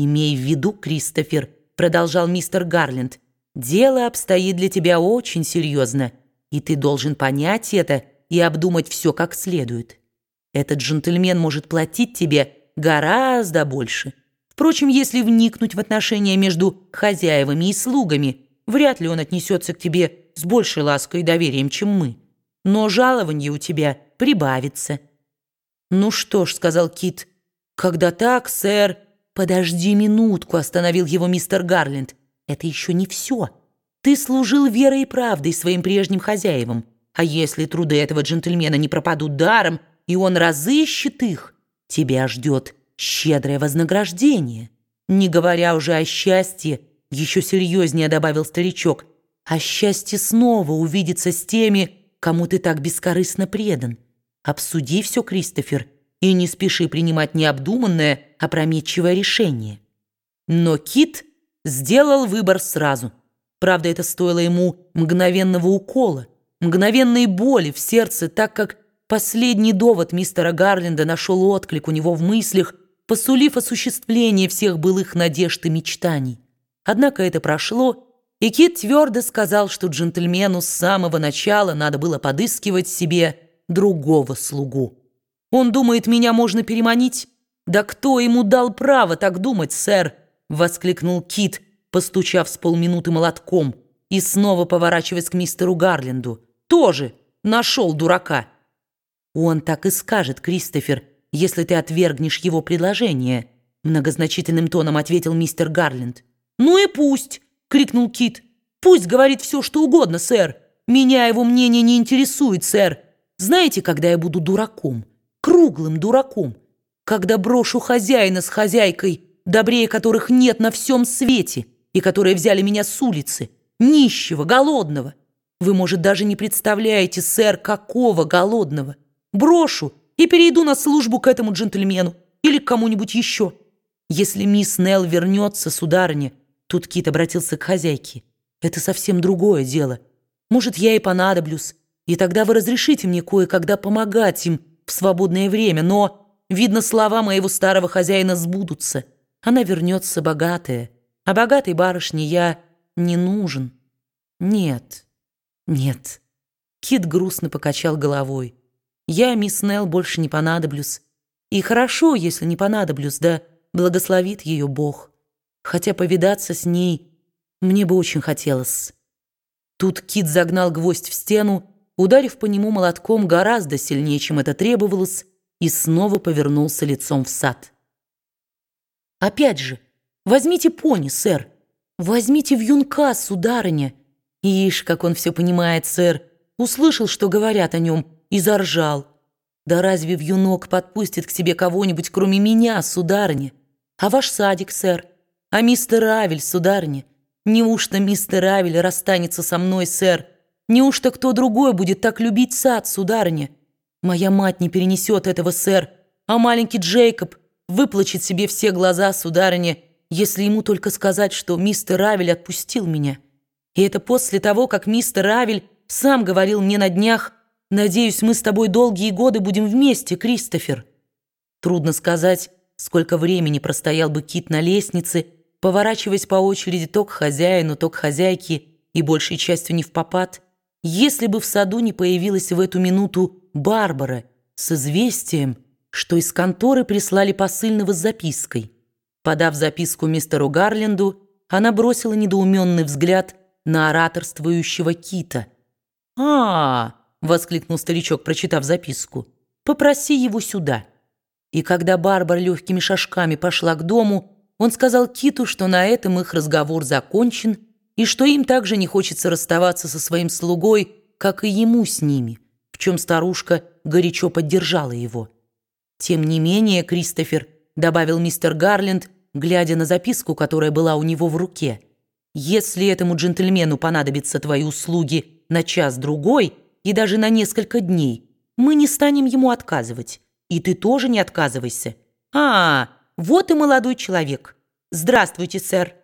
«Имей в виду, Кристофер», — продолжал мистер Гарленд, «дело обстоит для тебя очень серьезно, и ты должен понять это и обдумать все как следует. Этот джентльмен может платить тебе гораздо больше. Впрочем, если вникнуть в отношения между хозяевами и слугами, вряд ли он отнесется к тебе с большей лаской и доверием, чем мы. Но жалование у тебя прибавится». «Ну что ж», — сказал Кит, — «когда так, сэр...» «Подожди минутку», — остановил его мистер Гарленд. «Это еще не все. Ты служил верой и правдой своим прежним хозяевам. А если труды этого джентльмена не пропадут даром, и он разыщет их, тебя ждет щедрое вознаграждение. Не говоря уже о счастье, еще серьезнее добавил старичок, о счастье снова увидеться с теми, кому ты так бескорыстно предан. Обсуди все, Кристофер, и не спеши принимать необдуманное, опрометчивое решение. Но Кит сделал выбор сразу. Правда, это стоило ему мгновенного укола, мгновенной боли в сердце, так как последний довод мистера Гарленда нашел отклик у него в мыслях, посулив осуществление всех былых надежд и мечтаний. Однако это прошло, и Кит твердо сказал, что джентльмену с самого начала надо было подыскивать себе другого слугу. «Он думает, меня можно переманить?» «Да кто ему дал право так думать, сэр?» — воскликнул Кит, постучав с полминуты молотком и снова поворачиваясь к мистеру Гарленду. «Тоже нашел дурака!» «Он так и скажет, Кристофер, если ты отвергнешь его предложение», многозначительным тоном ответил мистер Гарленд. «Ну и пусть!» — крикнул Кит. «Пусть говорит все, что угодно, сэр. Меня его мнение не интересует, сэр. Знаете, когда я буду дураком? Круглым дураком. Когда брошу хозяина с хозяйкой, добрее которых нет на всем свете, и которые взяли меня с улицы, нищего, голодного. Вы, может, даже не представляете, сэр, какого голодного. Брошу и перейду на службу к этому джентльмену или к кому-нибудь еще. Если мисс Нелл вернется, сударыня, тут Кит обратился к хозяйке, это совсем другое дело. Может, я и понадоблюсь, и тогда вы разрешите мне кое-когда помогать им в свободное время, но, видно, слова моего старого хозяина сбудутся. Она вернется богатая, а богатой барышне я не нужен. Нет, нет. Кит грустно покачал головой. Я, мисс Нелл, больше не понадоблюсь. И хорошо, если не понадоблюсь, да благословит ее Бог. Хотя повидаться с ней мне бы очень хотелось. Тут Кит загнал гвоздь в стену, ударив по нему молотком гораздо сильнее, чем это требовалось, и снова повернулся лицом в сад. «Опять же, возьмите пони, сэр, возьмите вьюнка, сударыня». Ишь, как он все понимает, сэр, услышал, что говорят о нем, и заржал. «Да разве вьюнок подпустит к себе кого-нибудь, кроме меня, сударыня? А ваш садик, сэр? А мистер Авель, сударыня? Неужто мистер Авель расстанется со мной, сэр?» Неужто кто другой будет так любить сад, сударыня? Моя мать не перенесет этого, сэр, а маленький Джейкоб выплачет себе все глаза, сударыня, если ему только сказать, что мистер Равель отпустил меня. И это после того, как мистер Равель сам говорил мне на днях, «Надеюсь, мы с тобой долгие годы будем вместе, Кристофер». Трудно сказать, сколько времени простоял бы Кит на лестнице, поворачиваясь по очереди то к хозяину, то к хозяйке и большей частью не в попад, если бы в саду не появилась в эту минуту Барбара с известием, что из конторы прислали посыльного с запиской. Подав записку мистеру Гарленду, она бросила недоуменный взгляд на ораторствующего Кита. «А, -а, -а воскликнул старичок, прочитав записку, — «попроси его сюда». И когда Барбара легкими шажками пошла к дому, он сказал Киту, что на этом их разговор закончен, и что им также не хочется расставаться со своим слугой, как и ему с ними, чем старушка горячо поддержала его. «Тем не менее, Кристофер», — добавил мистер Гарленд, глядя на записку, которая была у него в руке, «если этому джентльмену понадобятся твои услуги на час-другой и даже на несколько дней, мы не станем ему отказывать, и ты тоже не отказывайся. А, вот и молодой человек. Здравствуйте, сэр».